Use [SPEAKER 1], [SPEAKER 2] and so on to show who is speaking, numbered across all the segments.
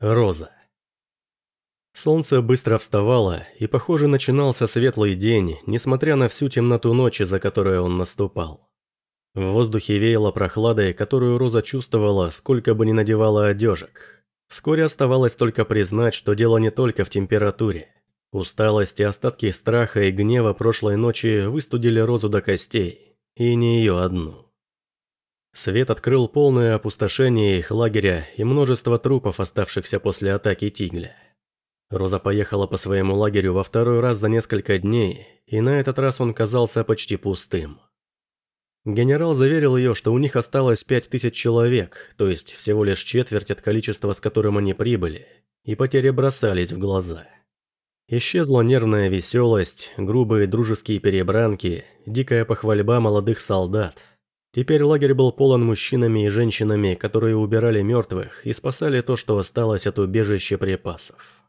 [SPEAKER 1] Роза. Солнце быстро вставало, и, похоже, начинался светлый день, несмотря на всю темноту ночи, за которую он наступал. В воздухе веяло прохладой, которую Роза чувствовала, сколько бы ни надевала одежек. Вскоре оставалось только признать, что дело не только в температуре. Усталость и остатки страха и гнева прошлой ночи выстудили Розу до костей, и не ее одну. Свет открыл полное опустошение их лагеря и множество трупов, оставшихся после атаки Тигля. Роза поехала по своему лагерю во второй раз за несколько дней, и на этот раз он казался почти пустым. Генерал заверил ее, что у них осталось пять тысяч человек, то есть всего лишь четверть от количества, с которым они прибыли, и потери бросались в глаза. Исчезла нервная веселость, грубые дружеские перебранки, дикая похвальба молодых солдат – Теперь лагерь был полон мужчинами и женщинами, которые убирали мертвых и спасали то, что осталось от убежища припасов.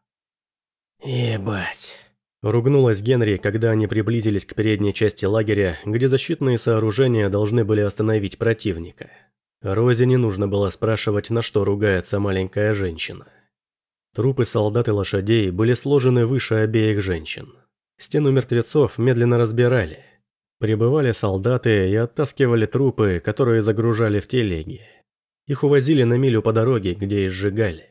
[SPEAKER 2] «Ебать!»
[SPEAKER 1] Ругнулась Генри, когда они приблизились к передней части лагеря, где защитные сооружения должны были остановить противника. Розе не нужно было спрашивать, на что ругается маленькая женщина. Трупы солдат и лошадей были сложены выше обеих женщин. Стену мертвецов медленно разбирали, Прибывали солдаты и оттаскивали трупы, которые загружали в телеги. Их увозили на милю по дороге, где и сжигали.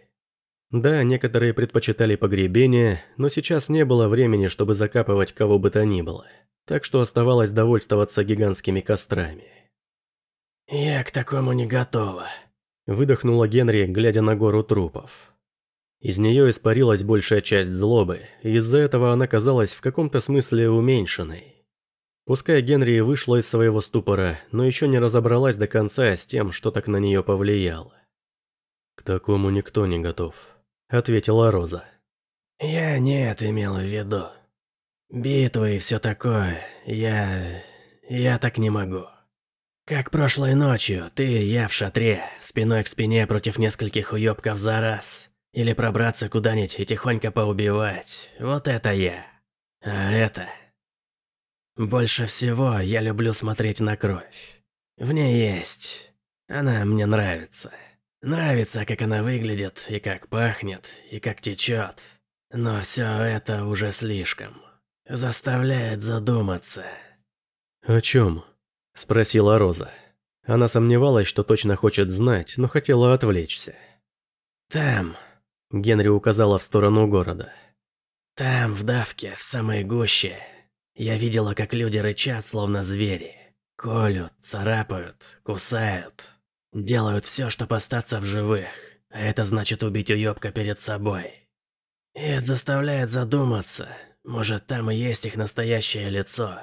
[SPEAKER 1] Да, некоторые предпочитали погребение, но сейчас не было времени, чтобы закапывать кого бы то ни было. Так что оставалось довольствоваться гигантскими кострами.
[SPEAKER 2] «Я к такому не готова», –
[SPEAKER 1] выдохнула Генри, глядя на гору трупов. Из нее испарилась большая часть злобы, и из-за этого она казалась в каком-то смысле уменьшенной. Пускай Генри вышла из своего ступора, но еще не разобралась до конца с тем, что так на нее повлияло. «К такому никто не готов», — ответила Роза.
[SPEAKER 2] «Я не это имел в виду. Битвы и все такое, я... я так не могу. Как прошлой ночью, ты и я в шатре, спиной к спине против нескольких уёбков за раз. Или пробраться куда-нибудь и тихонько поубивать, вот это я. А это... Больше всего я люблю смотреть на кровь. В ней есть. Она мне нравится. Нравится, как она выглядит, и как пахнет, и как течет. Но все это уже слишком. Заставляет задуматься.
[SPEAKER 1] «О чем?» – спросила Роза. Она сомневалась, что точно хочет знать, но хотела отвлечься.
[SPEAKER 2] «Там», –
[SPEAKER 1] Генри указала в сторону города.
[SPEAKER 2] «Там, в давке, в самой гуще, я видела, как люди рычат, словно звери. Колют, царапают, кусают. Делают все, чтобы остаться в живых. А это значит убить уёбка перед собой. И это заставляет задуматься. Может, там и есть их настоящее лицо.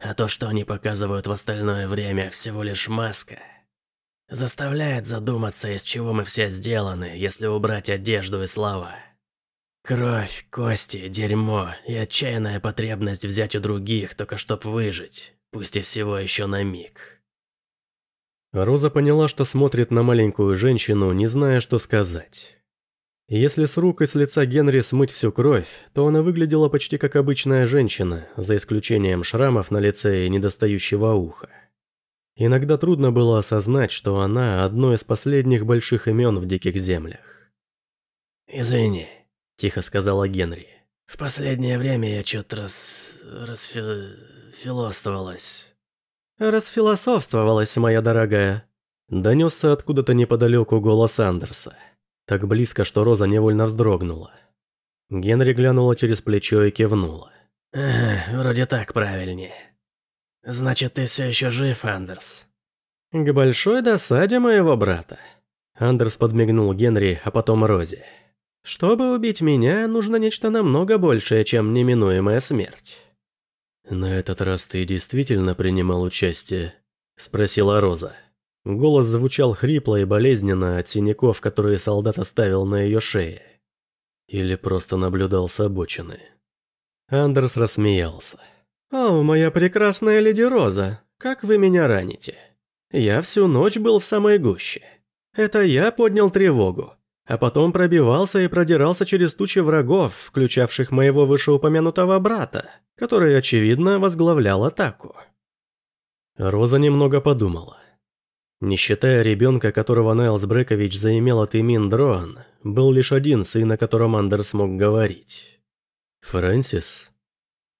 [SPEAKER 2] А то, что они показывают в остальное время, всего лишь маска. Заставляет задуматься, из чего мы все сделаны, если убрать одежду и слова. Кровь, кости, дерьмо и отчаянная потребность взять у других, только чтоб выжить, пусть и всего еще на миг.
[SPEAKER 1] Роза поняла, что смотрит на маленькую женщину, не зная, что сказать. Если с рук и с лица Генри смыть всю кровь, то она выглядела почти как обычная женщина, за исключением шрамов на лице и недостающего уха. Иногда трудно было осознать, что она одно из последних больших имен в Диких Землях.
[SPEAKER 2] «Извини»,
[SPEAKER 1] Тихо сказала Генри.
[SPEAKER 2] В последнее время я что-то раз... расфилософствовалась.
[SPEAKER 1] Расфилософствовалась, моя дорогая. Донесся откуда-то неподалеку голос Андерса. Так близко, что Роза невольно вздрогнула. Генри глянула через плечо и кивнула.
[SPEAKER 2] «Ага, вроде так правильнее. Значит, ты все еще жив, Андерс?»
[SPEAKER 1] «К большой досаде моего брата». Андерс подмигнул Генри, а потом Розе. Чтобы убить меня, нужно нечто намного большее, чем неминуемая смерть. «На этот раз ты действительно принимал участие?» – спросила Роза. Голос звучал хрипло и болезненно от синяков, которые солдат оставил на ее шее. Или просто наблюдал с обочины. Андерс рассмеялся. «О, моя прекрасная леди Роза, как вы меня раните? Я всю ночь был в самой гуще. Это я поднял тревогу а потом пробивался и продирался через тучи врагов, включавших моего вышеупомянутого брата, который, очевидно, возглавлял атаку. Роза немного подумала. Не считая ребенка, которого Найлс Брекович заимел от Имин Дроан, был лишь один сын, о котором Андерс мог говорить. «Фрэнсис?»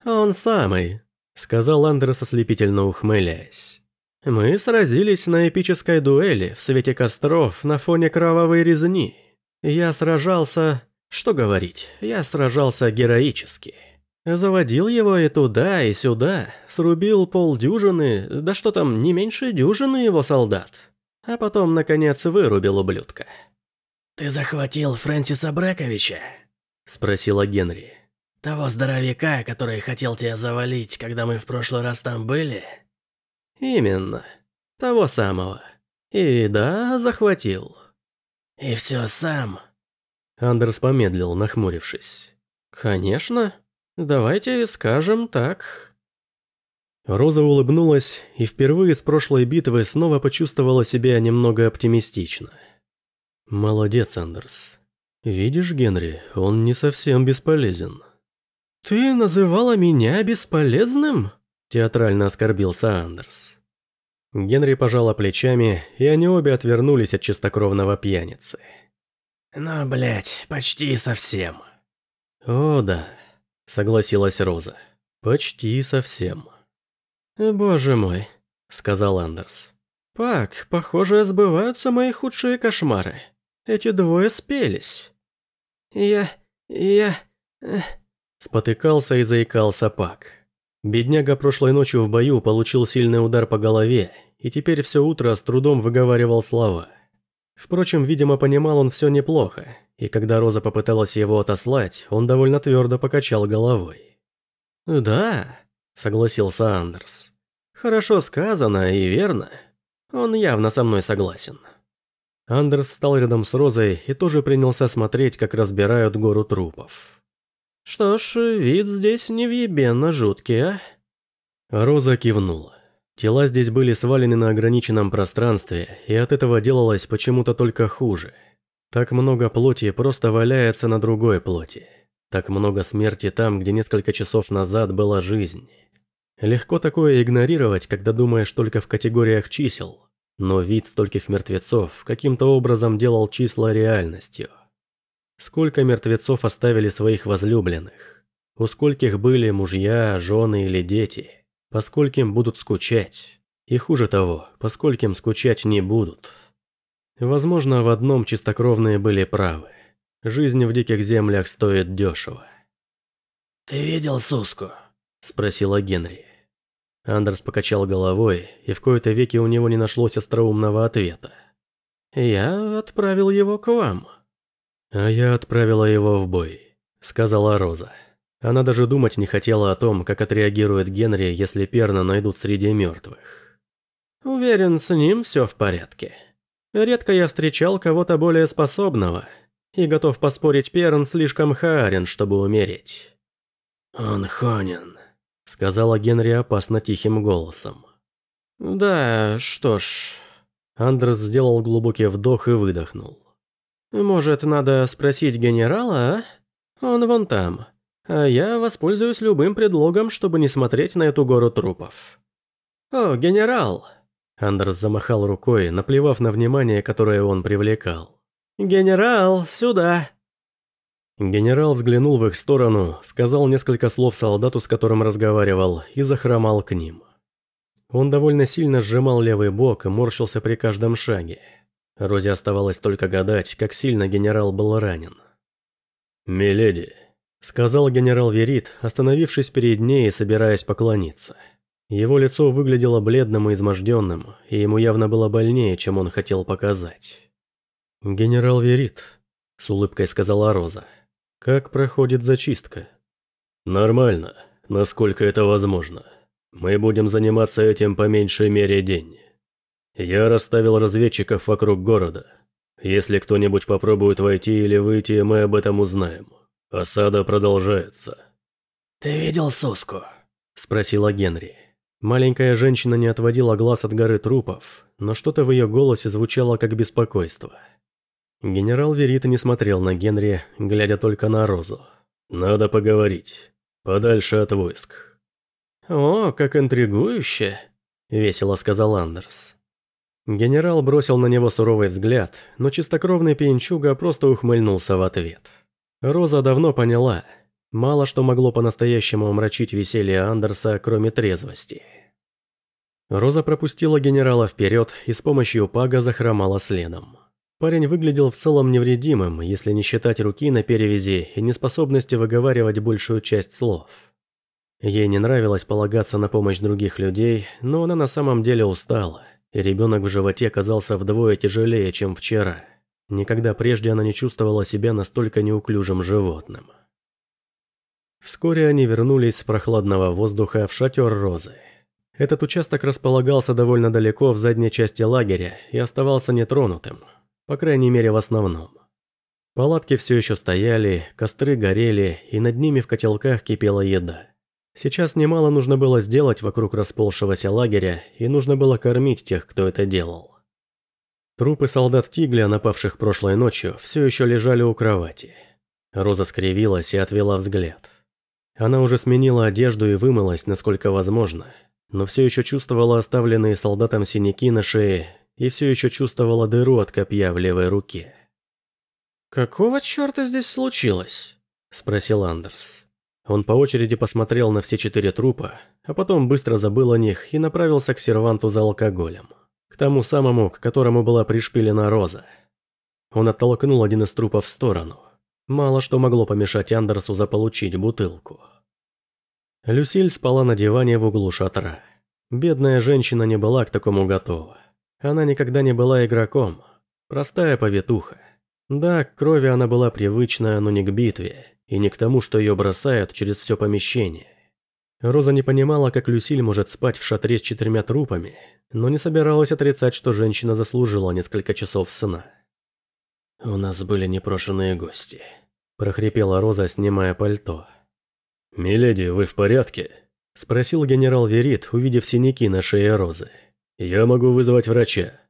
[SPEAKER 1] «Он самый», — сказал Андерс, ослепительно ухмыляясь. «Мы сразились на эпической дуэли в свете костров на фоне кровавой резни. Я сражался... Что говорить, я сражался героически. Заводил его и туда, и сюда, срубил полдюжины, да что там, не меньше дюжины его солдат. А потом, наконец, вырубил ублюдка».
[SPEAKER 2] «Ты захватил Фрэнсиса Брэковича?»
[SPEAKER 1] – спросила Генри.
[SPEAKER 2] «Того здоровяка, который хотел тебя завалить, когда мы в прошлый раз там были?»
[SPEAKER 1] «Именно. Того самого. И да, захватил».
[SPEAKER 2] «И все сам?»
[SPEAKER 1] Андерс помедлил, нахмурившись. «Конечно. Давайте скажем так». Роза улыбнулась и впервые с прошлой битвы снова почувствовала себя немного оптимистично. «Молодец, Андерс. Видишь, Генри, он не совсем бесполезен». «Ты называла меня бесполезным?» – театрально оскорбился Андерс. Генри пожала плечами, и они обе отвернулись от чистокровного пьяницы.
[SPEAKER 2] «Ну, блядь, почти совсем».
[SPEAKER 1] «О, да», – согласилась Роза. «Почти совсем». «Боже мой», – сказал Андерс. «Пак, похоже, сбываются мои худшие кошмары». Эти двое спелись. Я... я... Спотыкался и заикался Пак. Бедняга прошлой ночью в бою получил сильный удар по голове, и теперь все утро с трудом выговаривал слова. Впрочем, видимо, понимал он все неплохо, и когда Роза попыталась его отослать, он довольно твердо покачал головой. «Да», — согласился Андерс. «Хорошо сказано и верно. Он явно со мной согласен». Андерс встал рядом с Розой и тоже принялся смотреть, как разбирают гору трупов. «Что ж, вид здесь невъебенно жуткий, а?» Роза кивнула. Тела здесь были свалены на ограниченном пространстве, и от этого делалось почему-то только хуже. Так много плоти просто валяется на другой плоти. Так много смерти там, где несколько часов назад была жизнь. Легко такое игнорировать, когда думаешь только в категориях чисел, но вид стольких мертвецов каким-то образом делал числа реальностью. Сколько мертвецов оставили своих возлюбленных? У скольких были мужья, жены или дети? По скольким будут скучать? И хуже того, по скольким скучать не будут? Возможно, в одном чистокровные были правы. Жизнь в диких землях стоит дешево.
[SPEAKER 2] «Ты видел Суску?» – спросила Генри.
[SPEAKER 1] Андерс покачал головой, и в кои-то веки у него не нашлось остроумного ответа. «Я отправил его к вам». «А я отправила его в бой», — сказала Роза. Она даже думать не хотела о том, как отреагирует Генри, если Перна найдут среди мертвых. «Уверен, с ним все в порядке. Редко я встречал кого-то более способного, и готов поспорить, Перн слишком хаарен, чтобы умереть».
[SPEAKER 2] «Он хонен»,
[SPEAKER 1] сказала Генри опасно тихим голосом. «Да, что ж...» Андрес сделал глубокий вдох и выдохнул. «Может, надо спросить генерала, а? Он вон там. А я воспользуюсь любым предлогом, чтобы не смотреть на эту гору трупов». «О, генерал!» Андерс замахал рукой, наплевав на внимание, которое он привлекал. «Генерал, сюда!» Генерал взглянул в их сторону, сказал несколько слов солдату, с которым разговаривал, и захромал к ним. Он довольно сильно сжимал левый бок и морщился при каждом шаге. Розе оставалось только гадать, как сильно генерал был ранен. «Миледи», — сказал генерал Верит, остановившись перед ней и собираясь поклониться. Его лицо выглядело бледным и изможденным, и ему явно было больнее, чем он хотел показать. «Генерал Верит», — с улыбкой сказала Роза. Как проходит зачистка? Нормально, насколько это возможно. Мы будем заниматься этим по меньшей мере день. Я расставил разведчиков вокруг города. Если кто-нибудь попробует войти или выйти, мы об этом узнаем. Осада продолжается.
[SPEAKER 2] «Ты видел Суску?»
[SPEAKER 1] – спросила Генри. Маленькая женщина не отводила глаз от горы трупов, но что-то в ее голосе звучало как беспокойство. Генерал Верита не смотрел на Генри, глядя только на Розу. «Надо поговорить. Подальше от войск». «О, как интригующе!» – весело сказал Андерс. Генерал бросил на него суровый взгляд, но чистокровный пьянчуга просто ухмыльнулся в ответ. Роза давно поняла, мало что могло по-настоящему омрачить веселье Андерса, кроме трезвости. Роза пропустила генерала вперед и с помощью пага захромала следом. Парень выглядел в целом невредимым, если не считать руки на перевязи и неспособности выговаривать большую часть слов. Ей не нравилось полагаться на помощь других людей, но она на самом деле устала – и ребенок в животе казался вдвое тяжелее, чем вчера. Никогда прежде она не чувствовала себя настолько неуклюжим животным. Вскоре они вернулись с прохладного воздуха в шатер Розы. Этот участок располагался довольно далеко в задней части лагеря и оставался нетронутым, по крайней мере в основном. Палатки все еще стояли, костры горели, и над ними в котелках кипела еда. Сейчас немало нужно было сделать вокруг расползшегося лагеря, и нужно было кормить тех, кто это делал. Трупы солдат Тигля, напавших прошлой ночью, все еще лежали у кровати. Роза скривилась и отвела взгляд. Она уже сменила одежду и вымылась, насколько возможно, но все еще чувствовала оставленные солдатам синяки на шее и все еще чувствовала дыру от копья в левой руке.
[SPEAKER 2] «Какого черта здесь случилось?» – спросил Андерс.
[SPEAKER 1] Он по очереди посмотрел на все четыре трупа, а потом быстро забыл о них и направился к серванту за алкоголем. К тому самому, к которому была пришпилена роза. Он оттолкнул один из трупов в сторону. Мало что могло помешать Андерсу заполучить бутылку. Люсиль спала на диване в углу шатра. Бедная женщина не была к такому готова. Она никогда не была игроком. Простая повитуха. Да, к крови она была привычна, но не к битве и не к тому, что ее бросают через все помещение. Роза не понимала, как Люсиль может спать в шатре с четырьмя трупами, но не собиралась отрицать, что женщина заслужила несколько часов сна.
[SPEAKER 2] «У нас были непрошенные гости», –
[SPEAKER 1] прохрипела Роза, снимая пальто. «Миледи, вы в порядке?» – спросил генерал Верит, увидев синяки на шее Розы. «Я могу вызвать врача».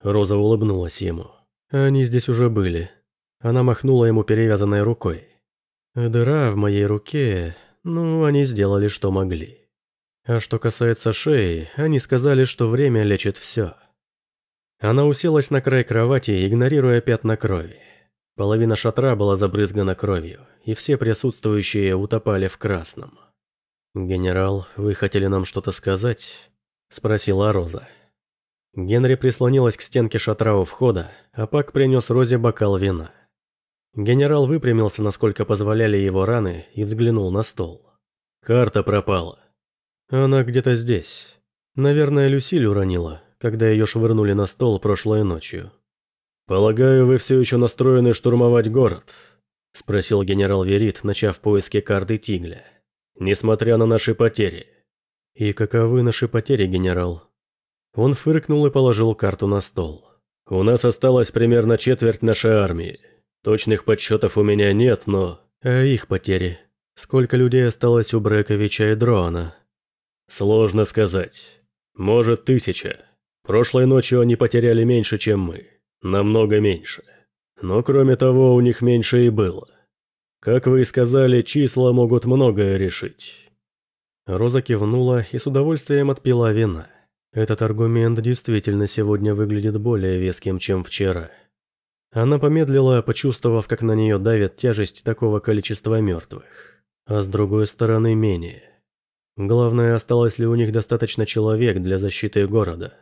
[SPEAKER 1] Роза улыбнулась ему. «Они здесь уже были». Она махнула ему перевязанной рукой. Дыра в моей руке, ну, они сделали, что могли. А что касается шеи, они сказали, что время лечит все. Она уселась на край кровати, игнорируя пятна крови. Половина шатра была забрызгана кровью, и все присутствующие утопали в красном. «Генерал, вы хотели нам что-то сказать?» – спросила Роза. Генри прислонилась к стенке шатра у входа, а Пак принес Розе бокал вина. Генерал выпрямился, насколько позволяли его раны, и взглянул на стол. Карта пропала. Она где-то здесь. Наверное, Люсиль уронила, когда ее швырнули на стол прошлой ночью. «Полагаю, вы все еще настроены штурмовать город?» – спросил генерал Верит, начав поиски карты Тигля. «Несмотря на наши потери». «И каковы наши потери, генерал?» Он фыркнул и положил карту на стол. «У нас осталось примерно четверть нашей армии. Точных подсчетов у меня нет, но... А их потери? Сколько людей осталось у Брековича и Дрона? Сложно сказать. Может, тысяча. Прошлой ночью они потеряли меньше, чем мы. Намного меньше. Но кроме того, у них меньше и было. Как вы и сказали, числа могут многое решить. Роза кивнула и с удовольствием отпила вина. Этот аргумент действительно сегодня выглядит более веским, чем вчера. Она помедлила, почувствовав, как на нее давит тяжесть такого количества мертвых. А с другой стороны, менее. Главное, осталось ли у них достаточно человек для защиты города.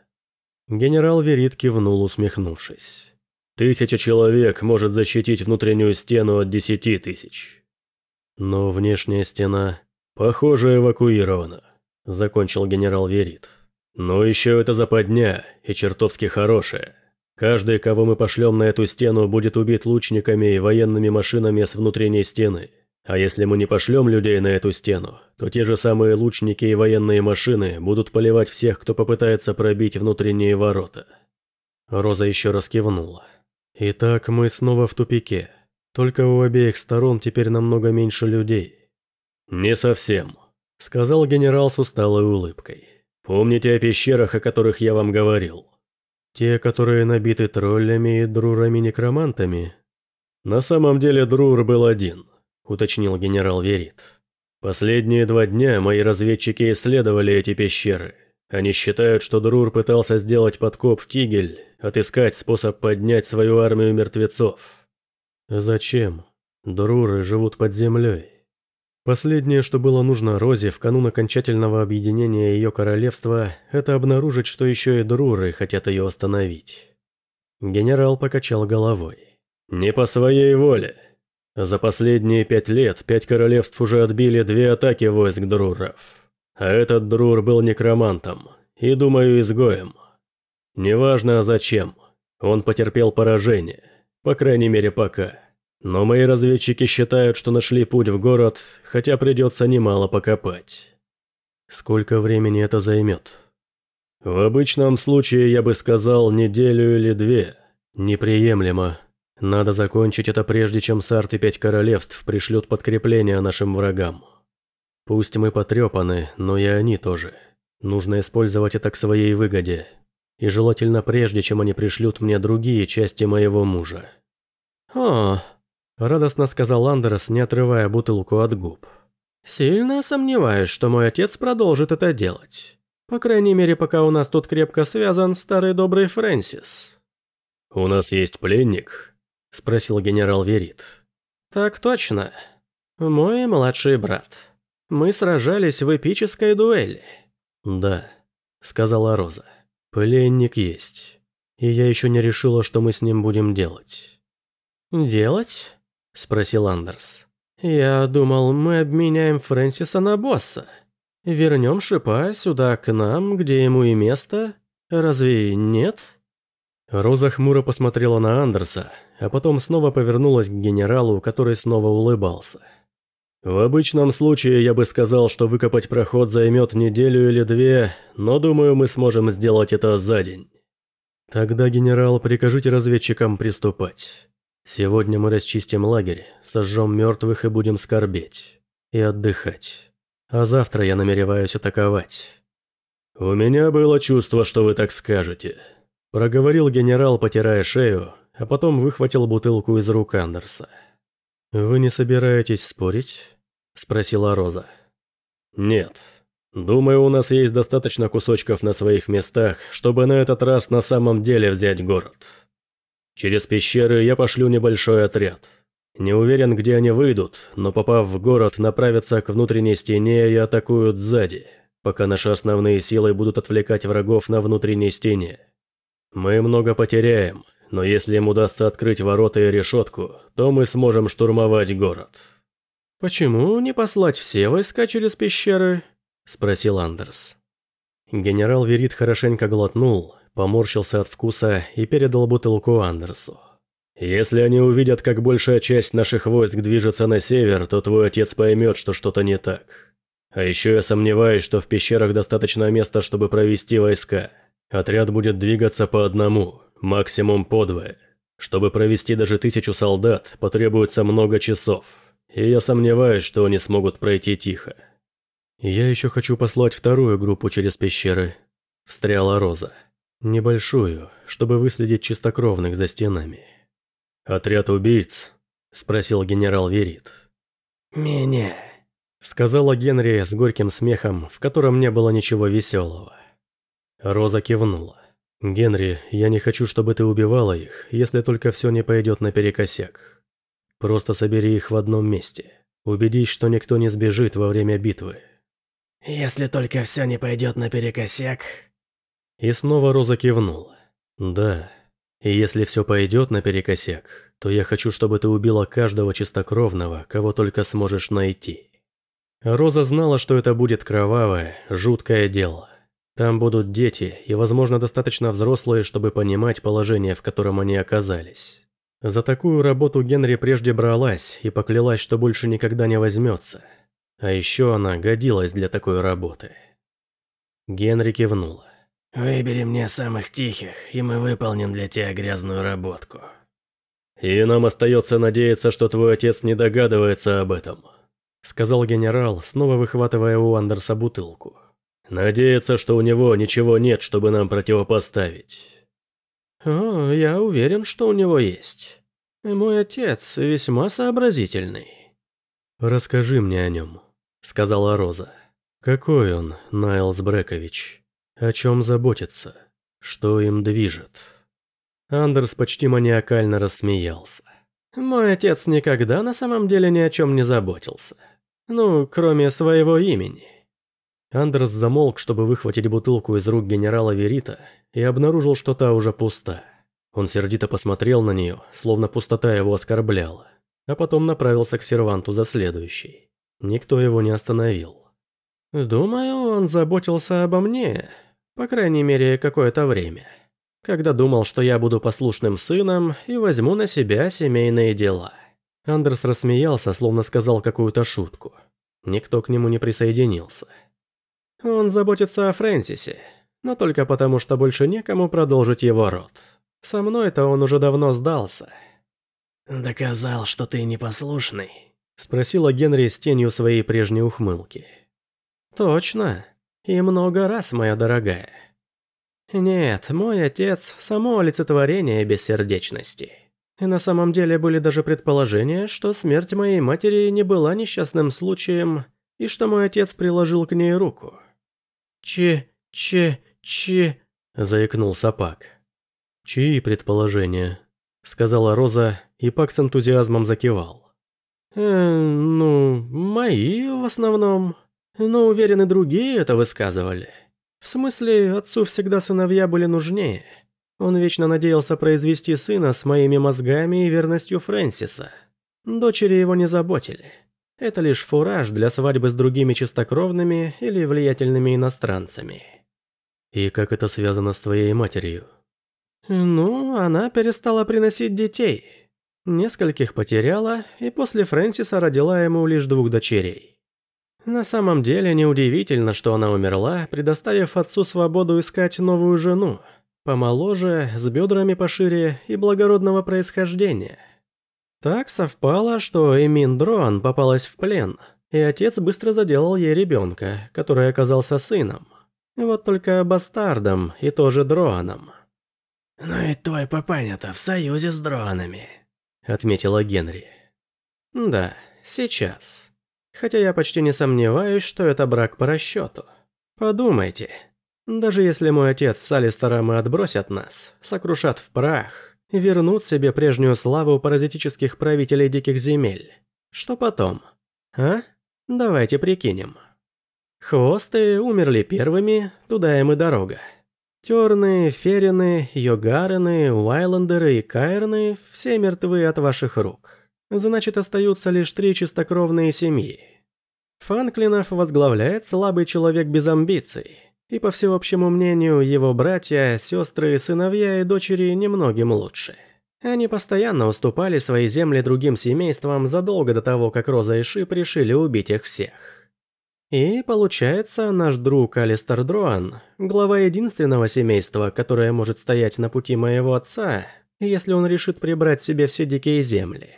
[SPEAKER 1] Генерал Верит кивнул, усмехнувшись. «Тысяча человек может защитить внутреннюю стену от десяти тысяч». Но внешняя стена, похоже, эвакуирована, закончил генерал Верит. Но еще это западня, и чертовски хорошая. Каждый, кого мы пошлем на эту стену, будет убит лучниками и военными машинами с внутренней стены. А если мы не пошлем людей на эту стену, то те же самые лучники и военные машины будут поливать всех, кто попытается пробить внутренние ворота. Роза еще раз кивнула. Итак, мы снова в тупике. Только у обеих сторон теперь намного меньше людей. Не совсем, сказал генерал с усталой улыбкой. Помните о пещерах, о которых я вам говорил? Те, которые набиты троллями и друрами-некромантами? На самом деле друр был один, уточнил генерал Верит. Последние два дня мои разведчики исследовали эти пещеры. Они считают, что Друр пытался сделать подкоп в Тигель, отыскать способ поднять свою армию мертвецов. Зачем? Друры живут под землей. Последнее, что было нужно Розе в канун окончательного объединения ее королевства, это обнаружить, что еще и Друры хотят ее остановить. Генерал покачал головой. «Не по своей воле. За последние пять лет пять королевств уже отбили две атаки войск Друров. А этот Друр был некромантом и, думаю, изгоем. Неважно зачем, он потерпел поражение, по крайней мере пока. Но мои разведчики считают, что нашли путь в город, хотя придется немало покопать. Сколько времени это займет? В обычном случае я бы сказал неделю или две. Неприемлемо. Надо закончить это прежде, чем Сарт и Пять Королевств пришлют подкрепление нашим врагам. Пусть мы потрепаны, но и они тоже. Нужно использовать это к своей выгоде. И желательно прежде, чем они пришлют мне другие части моего мужа.
[SPEAKER 2] «О, Радостно сказал Андерс, не отрывая бутылку от губ. «Сильно сомневаюсь, что мой отец продолжит это делать. По крайней мере, пока у нас тут крепко связан старый добрый Фрэнсис».
[SPEAKER 1] «У нас есть пленник?» – спросил генерал Верит.
[SPEAKER 2] «Так точно. Мой младший брат. Мы сражались в эпической дуэли».
[SPEAKER 1] «Да», – сказала Роза. «Пленник есть. И я еще не решила, что мы с ним будем делать».
[SPEAKER 2] «Делать?» – спросил Андерс. «Я думал, мы обменяем Фрэнсиса на босса. Вернем Шипа сюда к нам, где ему и место. Разве нет?»
[SPEAKER 1] Роза хмуро посмотрела на Андерса, а потом снова повернулась к генералу, который снова улыбался. «В обычном случае я бы сказал, что выкопать проход займет неделю или две, но думаю, мы сможем сделать это за день». «Тогда, генерал, прикажите разведчикам приступать». Сегодня мы расчистим лагерь, сожжем мертвых и будем скорбеть. И отдыхать. А завтра я намереваюсь атаковать. «У меня было чувство, что вы так скажете», – проговорил генерал, потирая шею, а потом выхватил бутылку из рук Андерса. «Вы не собираетесь спорить?» – спросила Роза. «Нет. Думаю, у нас есть достаточно кусочков на своих местах, чтобы на этот раз на самом деле взять город». Через пещеры я пошлю небольшой отряд. Не уверен, где они выйдут, но попав в город, направятся к внутренней стене и атакуют сзади, пока наши основные силы будут отвлекать врагов на внутренней стене. Мы много потеряем, но если им удастся открыть ворота и решетку, то мы сможем штурмовать город.
[SPEAKER 2] «Почему не послать все войска через пещеры?» – спросил Андерс.
[SPEAKER 1] Генерал Верит хорошенько глотнул, поморщился от вкуса и передал бутылку Андерсу. «Если они увидят, как большая часть наших войск движется на север, то твой отец поймет, что что-то не так. А еще я сомневаюсь, что в пещерах достаточно места, чтобы провести войска. Отряд будет двигаться по одному, максимум по двое. Чтобы провести даже тысячу солдат, потребуется много часов. И я сомневаюсь, что они смогут пройти тихо». «Я еще хочу послать вторую группу через пещеры», – встряла Роза. Небольшую, чтобы выследить чистокровных за стенами. «Отряд убийц?» – спросил генерал Верит.
[SPEAKER 2] «Меня», –
[SPEAKER 1] сказала Генри с горьким смехом, в котором не было ничего веселого. Роза кивнула. «Генри, я не хочу, чтобы ты убивала их, если только все не пойдет наперекосяк. Просто собери их в одном месте. Убедись, что никто не сбежит во время битвы».
[SPEAKER 2] «Если только все не пойдет наперекосяк»,
[SPEAKER 1] и снова Роза кивнула. «Да. И если все пойдет наперекосяк, то я хочу, чтобы ты убила каждого чистокровного, кого только сможешь найти». Роза знала, что это будет кровавое, жуткое дело. Там будут дети и, возможно, достаточно взрослые, чтобы понимать положение, в котором они оказались. За такую работу Генри прежде бралась и поклялась, что больше никогда не возьмется. А еще она годилась для такой работы. Генри кивнула.
[SPEAKER 2] «Выбери мне самых тихих, и мы выполним для тебя грязную работку».
[SPEAKER 1] «И нам остается надеяться, что твой отец не догадывается об этом», сказал генерал, снова выхватывая у Андерса бутылку. «Надеяться, что у него ничего нет, чтобы нам противопоставить».
[SPEAKER 2] «О, я уверен, что у него есть. Мой отец весьма сообразительный».
[SPEAKER 1] «Расскажи мне о нем», — сказала Роза. «Какой он, Найлс Брекович?» О чем заботиться? Что им движет? Андерс почти маниакально рассмеялся.
[SPEAKER 2] Мой отец никогда на самом деле ни о чем не заботился. Ну, кроме своего имени.
[SPEAKER 1] Андерс замолк, чтобы выхватить бутылку из рук генерала Верита, и обнаружил, что та уже пуста. Он сердито посмотрел на нее, словно пустота его оскорбляла, а потом направился к серванту за следующей. Никто его не остановил.
[SPEAKER 2] «Думаю, он заботился обо мне, по крайней мере, какое-то время, когда думал, что я буду послушным сыном и возьму на себя семейные дела».
[SPEAKER 1] Андерс рассмеялся, словно сказал какую-то шутку. Никто к нему не присоединился.
[SPEAKER 2] «Он заботится о Фрэнсисе, но только потому, что больше некому продолжить его род. Со мной-то он уже давно сдался».
[SPEAKER 3] «Доказал, что ты непослушный?»
[SPEAKER 1] – спросила Генри с тенью своей прежней ухмылки.
[SPEAKER 2] «Точно. И много раз, моя дорогая. Нет, мой отец – само олицетворение бессердечности. И на самом деле были даже предположения, что смерть моей матери не была несчастным случаем, и что мой отец приложил к ней руку. Че, че, че,
[SPEAKER 1] заикнулся Пак. «Чьи предположения?» – сказала Роза, и Пак с энтузиазмом закивал.
[SPEAKER 2] «Э, ну, мои в основном. Но уверены, другие это высказывали. В смысле, отцу всегда сыновья были нужнее. Он вечно надеялся произвести сына с моими мозгами и верностью Фрэнсиса. Дочери его не заботили. Это лишь фураж для свадьбы с другими чистокровными или влиятельными иностранцами.
[SPEAKER 1] И как это связано с твоей матерью?
[SPEAKER 2] Ну, она перестала приносить детей. Нескольких потеряла, и после Фрэнсиса родила ему лишь двух дочерей. На самом деле неудивительно, что она умерла, предоставив отцу свободу искать новую жену, помоложе, с бедрами пошире и благородного происхождения. Так совпало, что Эмин Дроан попалась в плен, и отец быстро заделал ей ребенка, который оказался сыном. Вот только бастардом и тоже Дроаном.
[SPEAKER 3] «Ну и твой папаня-то в союзе с дронами», —
[SPEAKER 1] отметила Генри.
[SPEAKER 2] «Да, сейчас. Хотя я почти не сомневаюсь, что это брак по расчету. Подумайте, даже если мой отец с Алистером и отбросят нас, сокрушат в прах, вернут себе прежнюю славу паразитических правителей диких земель, что потом? А? Давайте прикинем. Хвосты умерли первыми, туда им и дорога. Терны, Ферины, Йогарины, Уайлендеры и Кайрны – все мертвы от ваших рук. Значит, остаются лишь три чистокровные семьи. Фанклинов возглавляет слабый человек без амбиций. И по всеобщему мнению, его братья, сестры, сыновья и дочери немногим лучше. Они постоянно уступали свои земли другим семействам задолго до того, как Роза и Шип решили убить их всех. И получается, наш друг Алистер Дроан, глава единственного семейства, которое может стоять на пути моего отца, если он решит прибрать себе все дикие земли.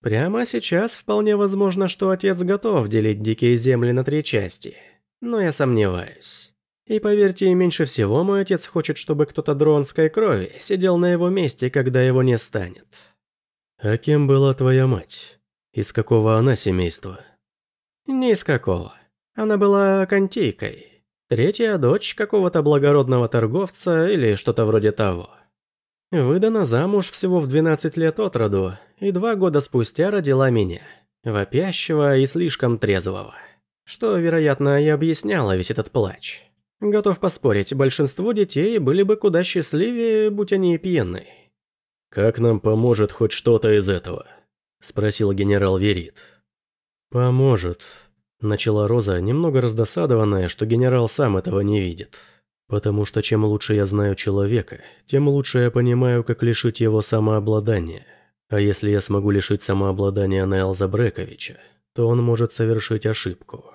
[SPEAKER 2] Прямо сейчас вполне возможно, что отец готов делить дикие земли на три части, но я сомневаюсь. И поверьте, меньше всего мой отец хочет, чтобы кто-то дронской крови сидел на его месте, когда его не станет.
[SPEAKER 1] А кем была твоя мать? Из какого она семейства?
[SPEAKER 2] Ни из какого. Она была контейкой. Третья дочь какого-то благородного торговца или что-то вроде того. Выдана замуж всего в 12 лет от роду, и два года спустя родила меня, вопящего и слишком трезвого. Что, вероятно, и объясняло весь этот плач. Готов поспорить, большинство детей были бы куда счастливее, будь они пьяны.
[SPEAKER 1] «Как нам поможет хоть что-то из этого?» – спросил генерал Верит. «Поможет», Начала Роза, немного раздосадованная, что генерал сам этого не видит. Потому что чем лучше я знаю человека, тем лучше я понимаю, как лишить его самообладания. А если я смогу лишить самообладания Найлза Брековича, то он может совершить ошибку.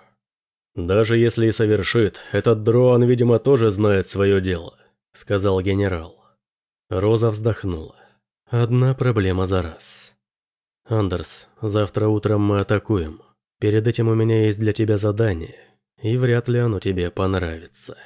[SPEAKER 1] «Даже если и совершит, этот Дроан, видимо, тоже знает свое дело», — сказал генерал. Роза вздохнула. «Одна проблема за раз. Андерс, завтра утром мы атакуем. Перед этим у меня есть для тебя задание, и вряд ли оно тебе понравится.